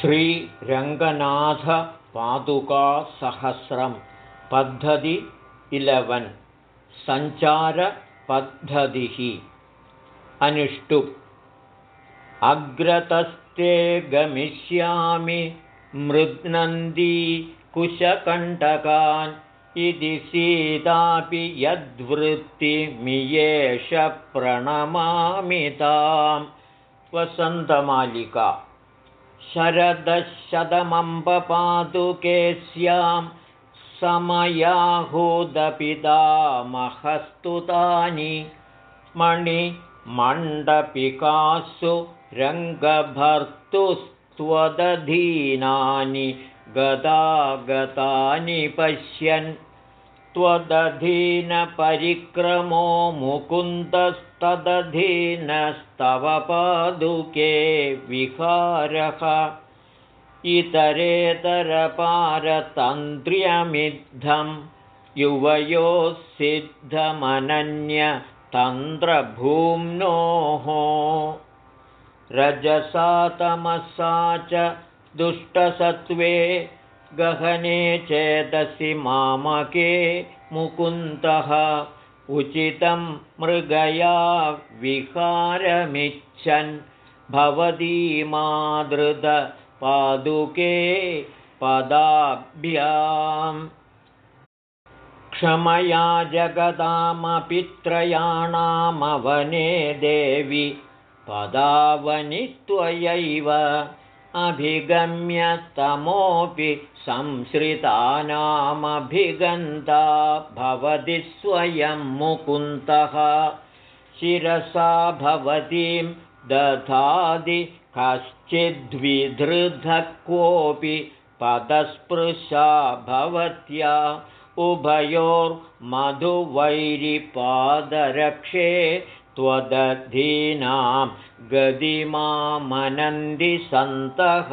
श्रीरङ्गनाथपादुकासहस्रं पद्धति इलवन् सञ्चारपद्धतिः अनुष्टु अग्रतस्ते गमिष्यामि मृद्नन्दी कुशकण्टकान् इति सीतापि यद्वृत्तिमियेष प्रणमामितां वसन्तमालिका शरदशतमम्बपादुके स्यां समयाहुदपितामहस्तुतानि मणिमण्डपिकासु रङ्गभर्तुस्त्वदधीनानि गदागतानि पश्यन् त्वदधीनपरिक्रमो मुकुन्दस्तदधीनस्तव पादुके विहारः। इतरेतरपारतन्त्र्यमिद्धं युवयोः सिद्धमनन्यतन्त्रभूम्नोः। रजसा तमसा च दुष्टसत्त्वे गहने चेतसि मामके मुकुन्दः उचितं मृगया विहारमिच्छन्। भवतीमादृतपादुके पदाभ्याम् क्षमया जगदामपि त्रयाणामवने देवि पदावनि त्वयैव अभिगम्यतमोऽपि संश्रितानामभिगन्ता भवति स्वयं मुकुन्तः शिरसा भवतीं दधादि कश्चिद्विधृतः कोऽपि पदस्पृशा भवत्या। उभयोर्मधुवैरिपादरक्षे त्वदधीनां गदिमामनन्दि सन्तः।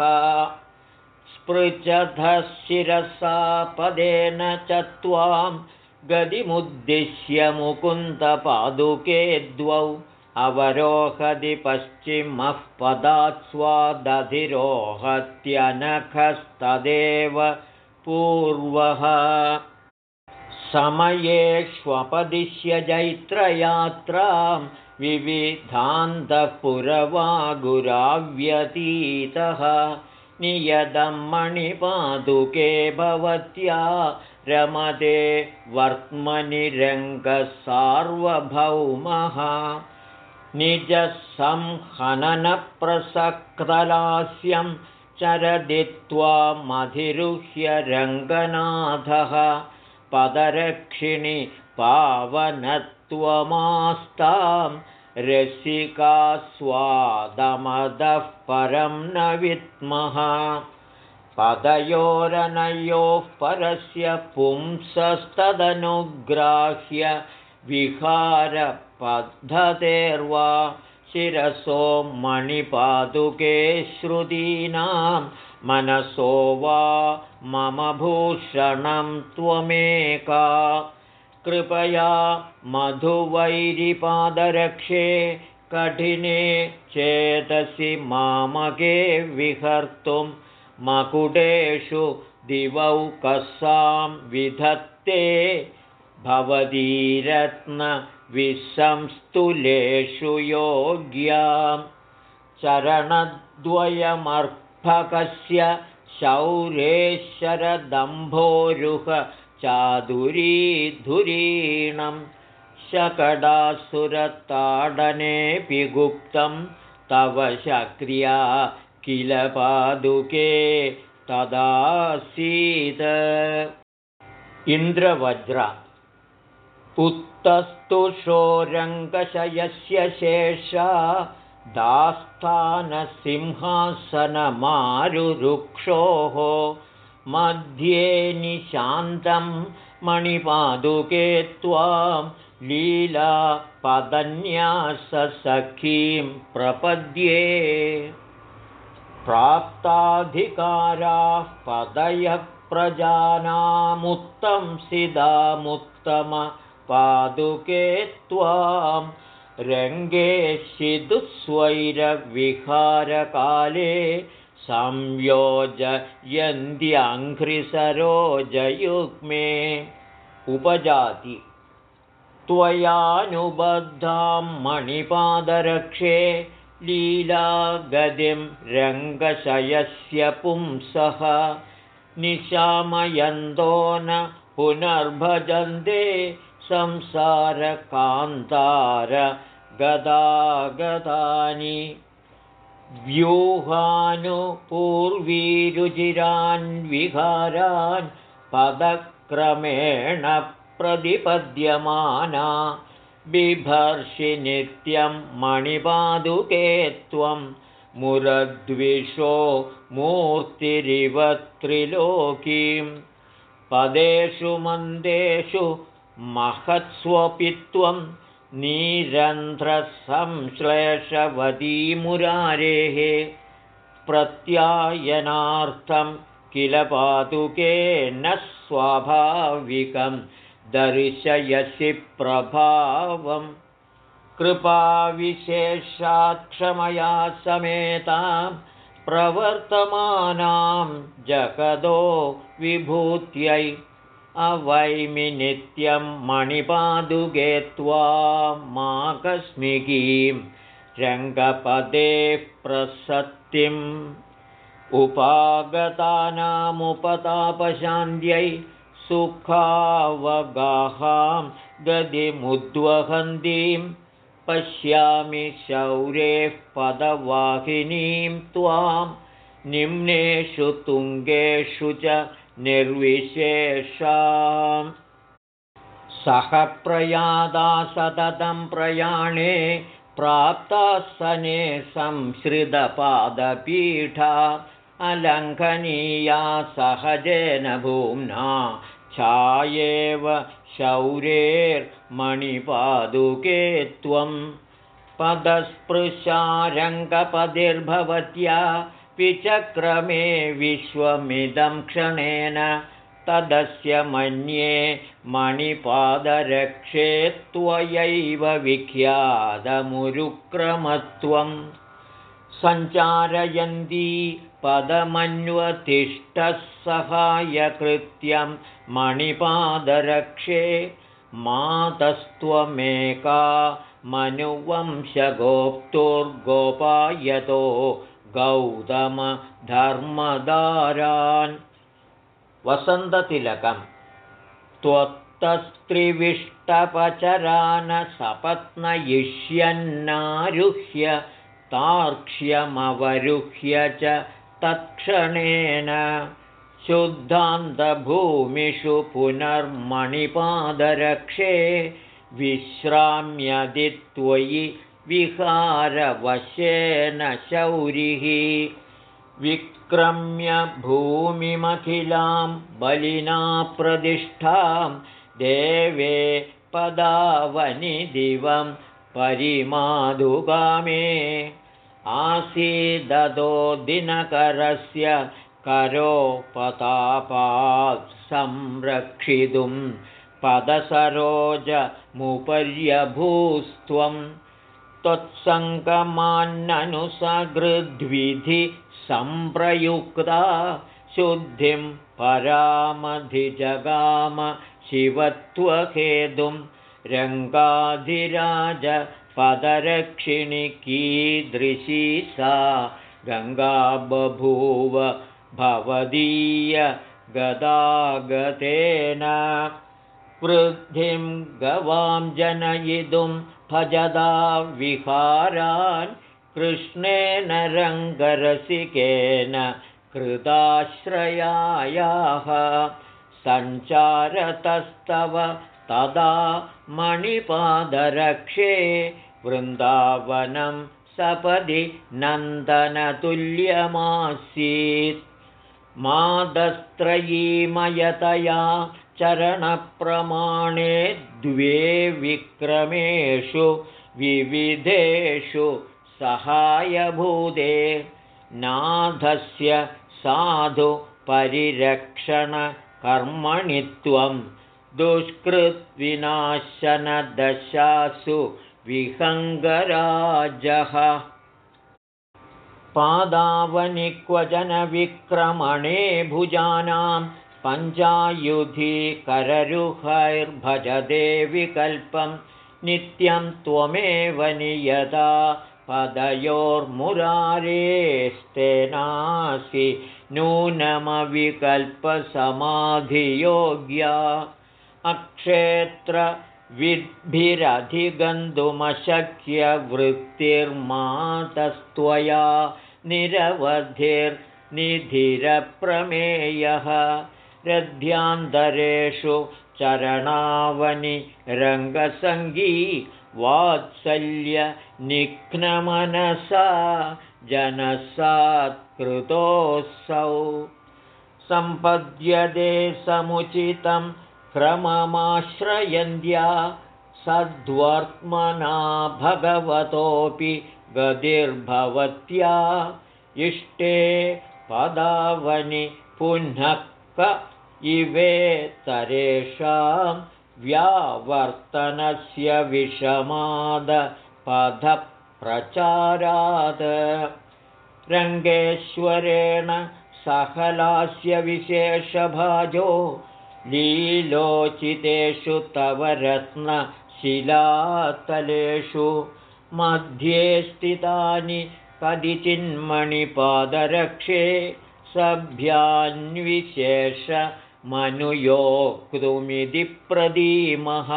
स्पृचधः शिरसा पदेन च त्वां गदिमुद्दिश्य मुकुन्दपादुके द्वौ अवरोहति पश्चिमः पदात् स्वादधिरोहत्यनखस्तदेव पूर्वः समयेष्वपदिश्य जैत्रयात्रां विविधान्तपुरवागुराव्यतीतः। नियतं मणिपादुके भवत्या रमते वर्त्मनिरङ्गसार्वभौमः। निजसंहननप्रसक्तलास्यं चरदित्वा मधिरुह्य रङ्गनाथः पदरक्षिणि पावनत्वमास्तां रसिकास्वादमदः परं न विद्मः। पदयोरनयोः परस्य पुंसस्तदनुग्राह्य विहारपद्धतेर्वा शिरसो मणिपादुके श्रुतीनां मनसो वा मम भूषणं त्वमेका। कृपया मधुवैरिपादरक्षे कठिने चेतसि मामके विहर्तुं मकुटेषु दिवौकसां विधत्ते भवदीरत्नविसंस्तुलेषु योग्यां। चरणद्वयमर्प भकस्य शौरेश्वरदम्भोरुहचादुरीधुरीणं शकडासुरताडनेऽपि गुप्तं तव शक्रिया किल पादुके तदासीद इन्द्रवज्र उत्तस्तुषोरङ्गशयस्य शेषा दास्थानसिंहासनमारुरुक्षोः मध्ये निशान्तं मणिपादुके त्वां लीलापदन्याससखीं प्रपद्ये। प्राप्ताधिकाराः पदयः प्रजानामुत्तं सिदामुत्तमपादुके रङ्गे शिदुस्वैरविहारकाले संयोजयन्त्यङ्घ्रिसरोजयुग्मे उपजाति। त्वयानुबद्धां मणिपादरक्षे लीलागतिं रङ्गशयस्य पुंसः निशामयन्तो न पुनर्भजन्ते संसारकान्तार गदागदानि। व्यूहानुपूर्वीरुचिरान् पदक्रमेण प्रतिपद्यमाना। बिभर्षि नित्यं मणिपादुके त्वं मुरद्विषो मूर्तिरिव त्रिलोकीं पदेषु मन्देषु महत्स्वपि त्वं मुरारेः प्रत्यायनार्थं किल पादुके न स्वाभाविकं दर्शयसि प्रभावं। कृपाविशेषाक्षमया समेतां प्रवर्तमानां जगदो विभूत्यै अवैमि नित्यं मणिपादुगे त्वामाकस्मिकीं रङ्गपदेः प्रसत्तिम् उपागतानामुपतापशान्त्यै सुखावगाहां गदिमुद्वहन्तीं पश्यामि शौरेः पदवाहिनीं त्वां निम्नेषु तुङ्गेषु च निर्विशेषाम्। सह प्रयादा सततं प्रयाणे प्राप्तासने संश्रितपादपीठा। अलङ्घनीया सहजेन भूम्ना। छायेव शौरेर्मणिपादुके त्वं। पदस्पृशारङ्गपदिर्भवत्या विचक्रमे विश्वमिदं क्षणेन तदस्य मन्ये मणिपादरक्षे त्वयैव विख्यातमुरुक्रमत्वं सञ्चारयन्ती पदमन्वतिष्ठः सहायकृत्यं मणिपादरक्षे मातस्त्वमेका मनुवंशगोप्तुर्गोपायतो गौतमधर्मदारान् वसन्ततिलकं त्वत्तस्त्रिविष्टपचरान् सपत्नयिष्यन्नारुह्य तार्क्ष्यमवरुह्य च तत्क्षणेन शुद्धान्तभूमिषु पुनर्मणिपादरक्षे विश्राम्यदि त्वयि विहारवशेन शौरिः विक्रम्य भूमिमखिलां बलिना प्रतिष्ठां देवे पदावनिदिवं परिमाधुगामे आसीदतो दिनकरस्य करोपतापात् संरक्षितुं पदसरोजमुपर्यभूस्त्वं त्वत्सङ्गमान्ननुसगृद्विधि सम्प्रयुक्ता शुद्धिं परामधिजगाम शिवत्वहेतुं रङ्गाधिराजपदरक्षिणि कीदृशी सा गङ्गा बभूव भवदीय गदागतेन वृद्धिं गवां जनयितुं भजदा विहारान् कृष्णेन रङ्गरसिकेन कृताश्रयायाः। सञ्चारतस्तव तदा मणिपादरक्षे वृन्दावनं सपदि नन्दनतुल्यमासीत्। मादस्त्रयीमयतया चरणप्रमाणे द्वे विक्रमेषु विविधेषु सहायभूते। नाथस्य साधु परिरक्षणकर्मणि त्वं दुष्कृद्विनाशनदशासु विहङ्गराजः। पादावनि क्वचन विक्रमणे भुजानां पञ्चायुधि कररुहैर्भजदे विकल्पं नित्यं त्वमेव नियता पदयोर्मुरारेस्तेनासि नूनमविकल्पसमाधियोग्या। अक्षेत्रविद्भिरधिगन्तुमशक्यवृत्तिर्मातस्त्वया निरवधिर्निधिरप्रमेयः रध्यान्तरेषु चरणावनि रङ्गसङ्गी वात्सल्यनिघ्नमनसा जनसात्कृतोऽसौ। सम्पद्यते समुचितं क्रममाश्रयन्त्या सद्वर्त्मना भगवतोऽपि गतिर्भवत्या इष्टे पदावनि पुनः क इवेतरेषां व्यावर्तनस्य विषमादपथप्रचारात् रङ्गेश्वरेण सहलास्य विशेषभाजो लीलोचितेषु तव रत्नशिलातलेषु मध्ये स्थितानि कदिचिन्मणिपादरक्षे सभ्यान्विशेषमनुयोक्तुमिति प्रदीमः।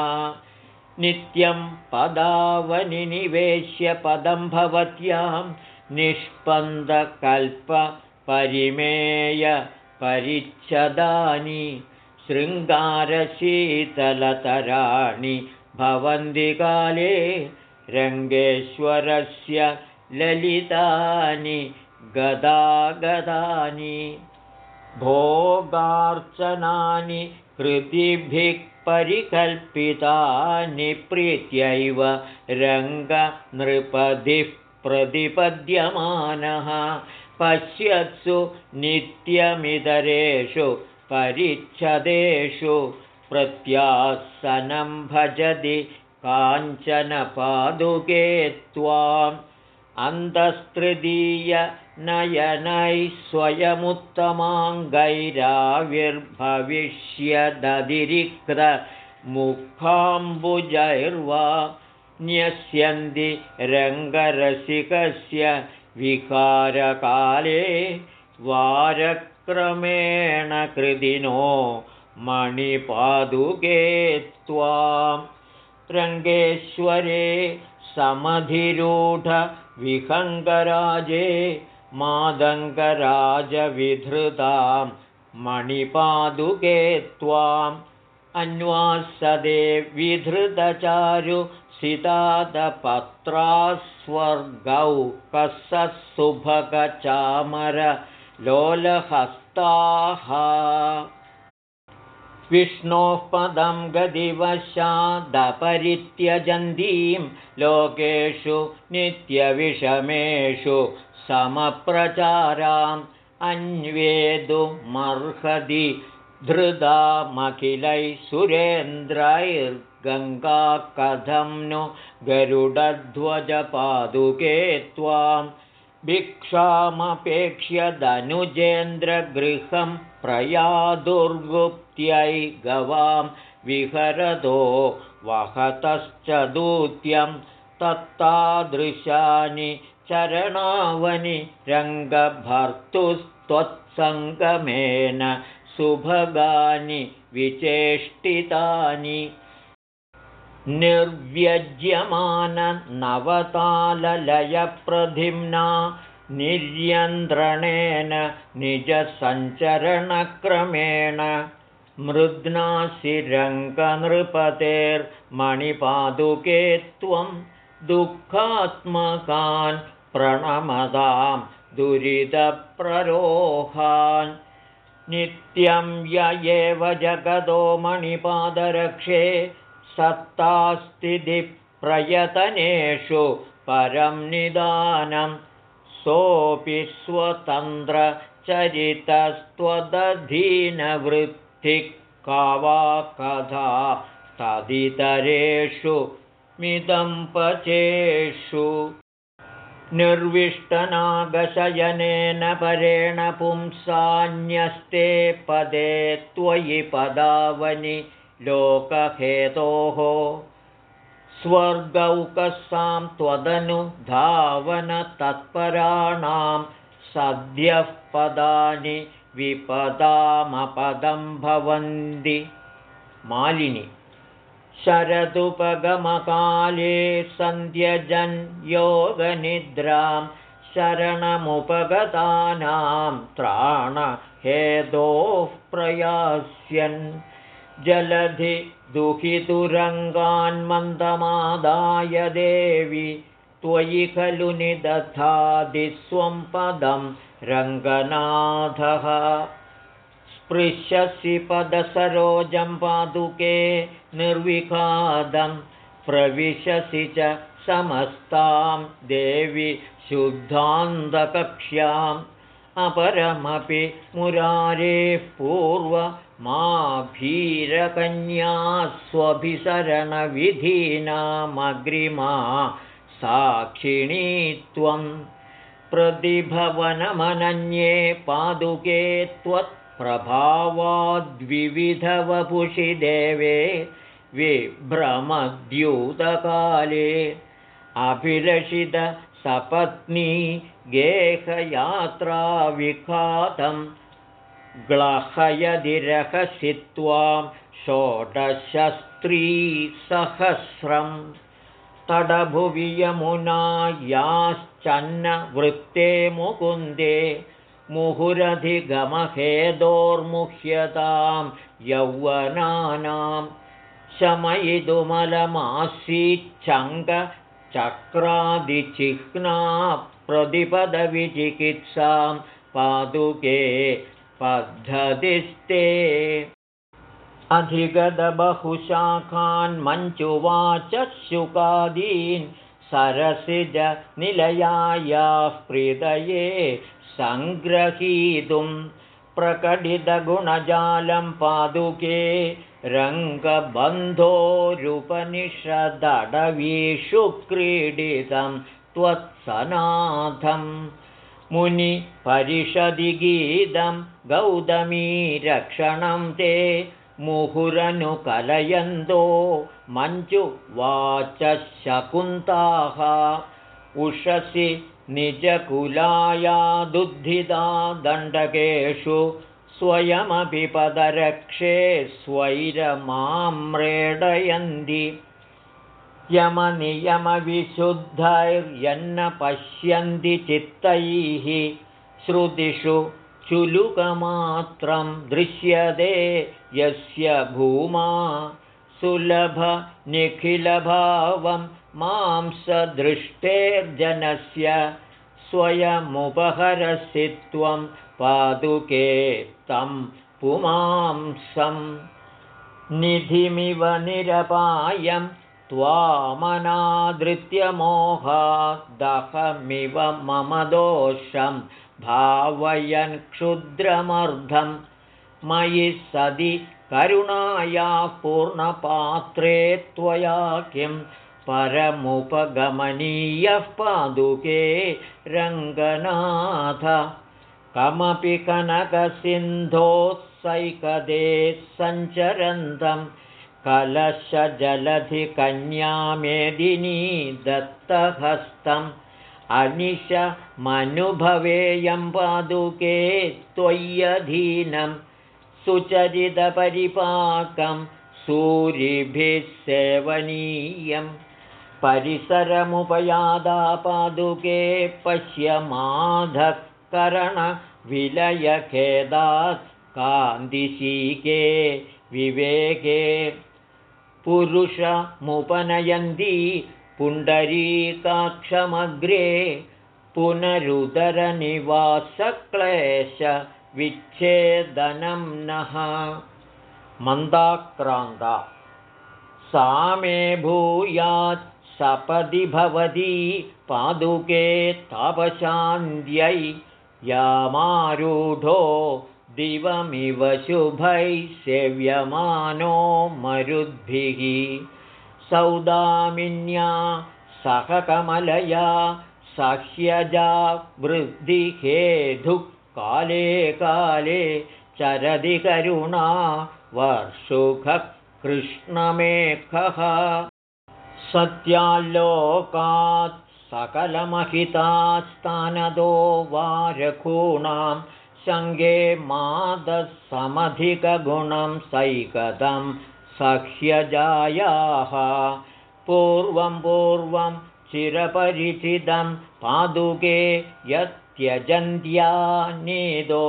नित्यं पदावनिनिवेश्य पदं भवत्यां निष्पन्दकल्पपरिमेयपरिच्छदानि शृङ्गारशीतलतराणि भवन्ति काले रङ्गेश्वरस्य ललितानि गदागदानि भोगार्चनानि कृतिभिः परिकल्पितानि प्रीत्यैव रङ्गनृपधिः प्रतिपद्यमानः। पश्यत्सु नित्यमितरेषु परिच्छदेषु प्रत्यासनं भजति काञ्चनपादुके त्वाम् अन्तस्तृतीयनयनैः स्वयमुत्तमाङ्गैराविर्भविष्यदतिरिक्तमुखाम्बुजैर्वा न्यस्यन्ति रङ्गरसिकस्य विकारकाले वारक्रमेण कृदिनो मणिपादुके त्वां रङ्गेश्वरे समधिरूढविहङ्गराजे मादङ्गराजविधृतां मणिपादुके त्वाम् अन्वासदे विधृतचारु सितादपत्रास्वर्गौ कसुभगचामरलोलहस्ताः विष्णोः पदं गदिवशादपरित्यजन्तीं लोकेषु नित्यविषमेषु समप्रचाराम् अन्वेदुमर्हति धृदामखिलैः सुरेन्द्रैर्गङ्गा कथं नु गरुडध्वजपादुके त्वां भिक्षामपेक्ष्य धनुजेन्द्रगृहं प्रयादुर्गुप्त्यै गवां विहरदो वहतश्च दूत्यं तत्तादृशानि चरणावनि रङ्गभर्तुस्त्वत्सङ्गमेन सुभगानि विचेष्टितानि। निर्व्यज्यमाननवताललयप्रधिम्ना निर्यन्द्रणेन निजसञ्चरणक्रमेण मृद्नासिरङ्गनृपतेर्मणिपादुके त्वं दुःखात्मकान् प्रणमदां दुरितप्ररोहान् नित्यं य एव जगदो मणिपादरक्षे सत्तास्तिदिप्रयतनेषु परं निदानं सोऽपि स्वतन्त्रचरितस्त्वदधीनवृत्तिः का वा कथा तदितरेषु मिदं पचेषु निर्विष्टनागशयनेन परेण पुंसान्यस्ते पदे त्वयि पदावनि लोकहेतोः। स्वर्गौकसां त्वदनुधावनतत्पराणां सद्यः पदानि विपदामपदं भवन्ति। मालिनि शरदुपगमकाले सन्ध्यजन् योगनिद्रां शरणमुपगतानां त्राणहेतोः प्रयास्यन्। जलधि दुहितुरङ्गान्मन्दमादाय देवि त्वयि खलु निदधादिस्वं पदं रङ्गनाथः स्पृश्यसि पदसरोजं पादुके निर्विखादं प्रविशसि च समस्तां देवि शुद्धान्धकक्ष्याम् अपरमपि मुरारेः पूर्वमाभीरकन्या स्वभिसरणविधीनामग्रिमा साक्षिणी त्वं प्रतिभवनमनन्ये पादुके त्वत्प्रभावाद्विविधवपुषि देवे विभ्रमद्यूतकाले। अभिलषितसपत्नी गेहयात्राविखातं ग्लहयदिरहसि त्वां षोडशस्त्रीसहस्रम् तडभुवि याश्चन्नवृत्ते मुकुन्दे मुहुरधिगमहेदोर्मुह्यतां यौवनानां शमयितुमलमासीच्छङ्गचक्रादिचिह्ना प्रतिपदविचिकित्सां पादुके पद्धतिस्ते। अधिगतबहुशाखान्मञ्चुवाच शुकादीन् सरसिजनिलयायाः प्रीतये सङ्ग्रहीतुं प्रकटितगुणजालं पादुके रङ्गबन्धोरुपनिषदडवीषु क्रीडितं त्वत्सनाथं मुनिपरिषदि गीतं गौतमीरक्षणं ते मुहुरनुकलयन्तो मञ्जुवाचशकुन्ताः उषसि निजकुलायादुद्धिता दण्डकेषु स्वयमपि पदरक्षे स्वैरमाम्रेडयन्ति। यमनियमविशुद्धैर्यन्न पश्यन्ति चित्तैः। श्रुतिषु चुलुकमात्रं दृश्यते यस्य भूमा सुलभनिखिलभावं मांसदृष्टेर्जनस्य स्वयमुपहरसि त्वं पादुके तं पुमांसं निधिमिव निरपायं त्वामनादृत्यमोहादहमिव मम दोषं भावयन् क्षुद्रमर्धं मयि सदि करुणायाः पूर्णपात्रे त्वया किं परमुपगमनीयः पादुके रङ्गनाथ। कमपि कनकसिन्धोत्सैकदे सञ्चरन्तं कलशजलधिकन्यामेदिनी दत्तहस्तम्। अनिशमनुभवेयं पादुके त्वय्यधीनं सुचरितपरिपाकं सूरिभिः सेवनीयं परिसरमुपयादा पादुके पश्यमाधकरणविलयखेदात् कान्तिशीके विवेके पुरुषमुपनयन्ती पुण्डरीकाक्षमग्रे पुनरुदरनिवासक्लेशविच्छेदनं नः। मन्दाक्रान्ता। सा मे भूयात् सपदि भवती पादुके तापशान्त्यै यामारूढो दिवमिव शुभैः सेव्यमानो मरुद्भिः सौदामिन्या सह कमलया सह्यजा वृद्धिहेधुः काले काले चरदि करुणा वर्षुखः कृष्णमेखः सत्याल्लोकात् सकलमहितास्तानदो वारकूणां सङ्गे मादसमधिकगुणं सैकतं सह्यजायाः। पूर्वं पूर्वं चिरपरिचितं पादुके यत्यजन्त्यानिदो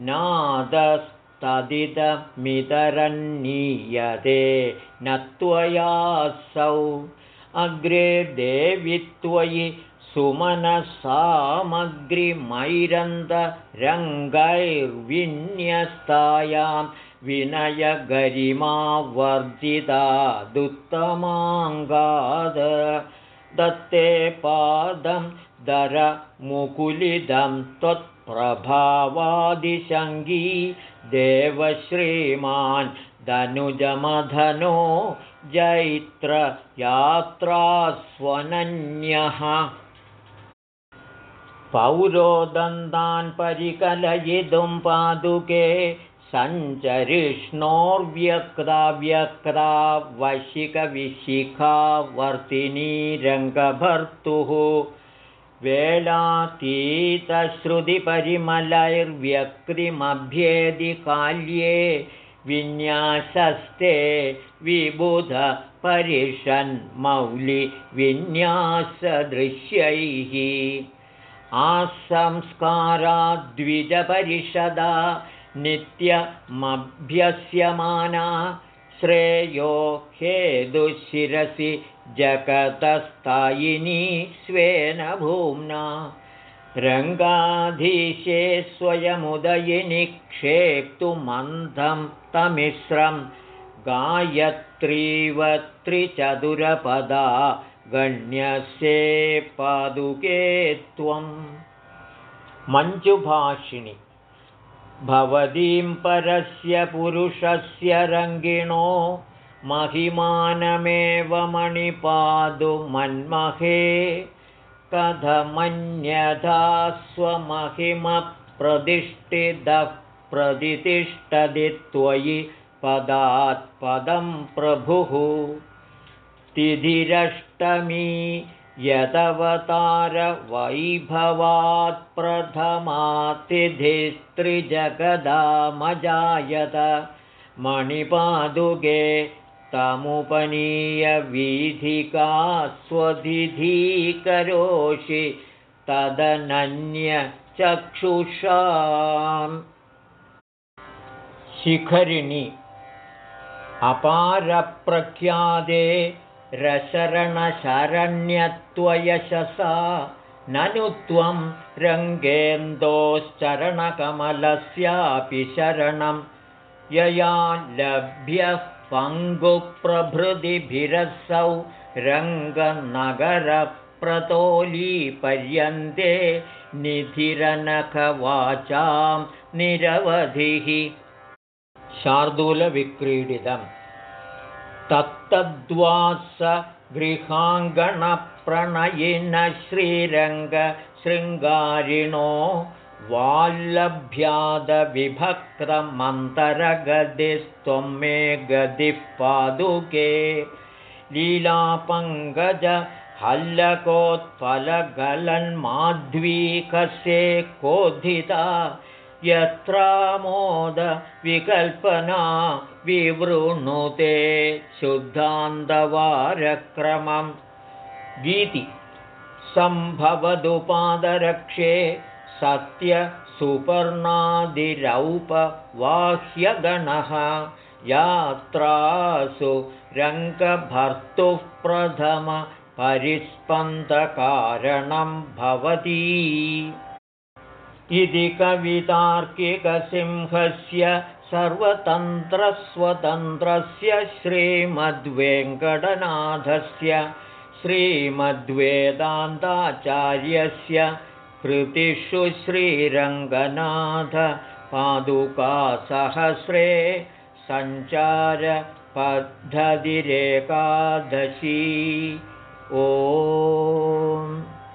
नादस्तदितमितरन्नीयते न त्वयासौ अग्रे देवि त्वयि सुमनसामग्रिमैरन्दरङ्गैर्विन्यस्तायां विनयगरिमावर्जितादुत्तमाङ्गाद। दत्ते पादं दरमुकुलिदं त्वत्प्रभावादिशङ्गी देवश्रीमान् धनुजमधनो जैत्रयात्रास्वनन्यः। पौरोदन्तान् परिकलयितुं पादुके सञ्चरिष्णोर्व्यक्ताव्यक्ता वशिकविशिखावर्तिनीरङ्गभर्तुः वेलातीतश्रुतिपरिमलैर्व्यक्तिमभ्येदिकाल्ये विन्यासस्ते विबुधपरिषन्मौलिविन्यासदृश्यैः आसंस्काराद्विजपरिषदा नित्यमभ्यस्यमाना श्रेयो हेदुशिरसि जगतस्थायिनी स्वेन भूम्ना रङ्गाधीशे स्वयमुदयिनि क्षेप्तुमन्धं तमिश्रं। गायत्रीव त्रिचतुरपदा गण्यस्ये पादुके त्वं। मञ्जुभाषिणि भवतीं परस्य पुरुषस्य रङ्गिणो महिमानमेव मणिपादुमन्महे कथमन्यथा स्वमहिमप्रतिष्ठितः प्रतिष्ठति त्वयि पदात् पदं प्रभुः। तिथिरष्टमी यदवतारवैभवात् प्रथमातिथिस्त्रिजगदामजायत मणिपादुके तमुपनीयवीधिका स्वधिधीकरोषि तदनन्यचक्षुषाम्। शिखरिणि अपारप्रख्यादे रशरणशरण्यत्वयशसा ननु त्वं रङ्गेन्दोश्चरणकमलस्यापि शरणं यया लभ्यः पङ्गुप्रभृतिभिरसौ रङ्गनगरप्रतोलीपर्यन्ते निधिरनखवाचां निरवधिः शार्दूलविक्रीडितम् तत्तद्वास गृहाङ्गणप्रणयिनश्रीरङ्गशृङ्गारिणो वाल्लभ्यादविभक्तमन्तरगदिस्त्वं मे गदिः पादुके लीलापङ्कज हल्लकोत्फलगलन्माध्वीकसे कोधिता यत्रामोदविकल्पना विवृणुते शुद्धान्तवारक्रमं गीति सम्भवदुपादरक्षे सत्यसुपर्णादिरौपवाह्यगणः यात्रासु रङ्गभर्तुः प्रथमपरिस्पन्दकारणं भवती। इति कवितार्किकसिंहस्य सर्वतन्त्रस्वतन्त्रस्य श्रीमद्वेङ्कटनाथस्य श्रीमद्वेदान्ताचार्यस्य कृतिषु श्रीरङ्गनाथपादुकासहस्रे सञ्चारपद्धतिरेकादशी ओ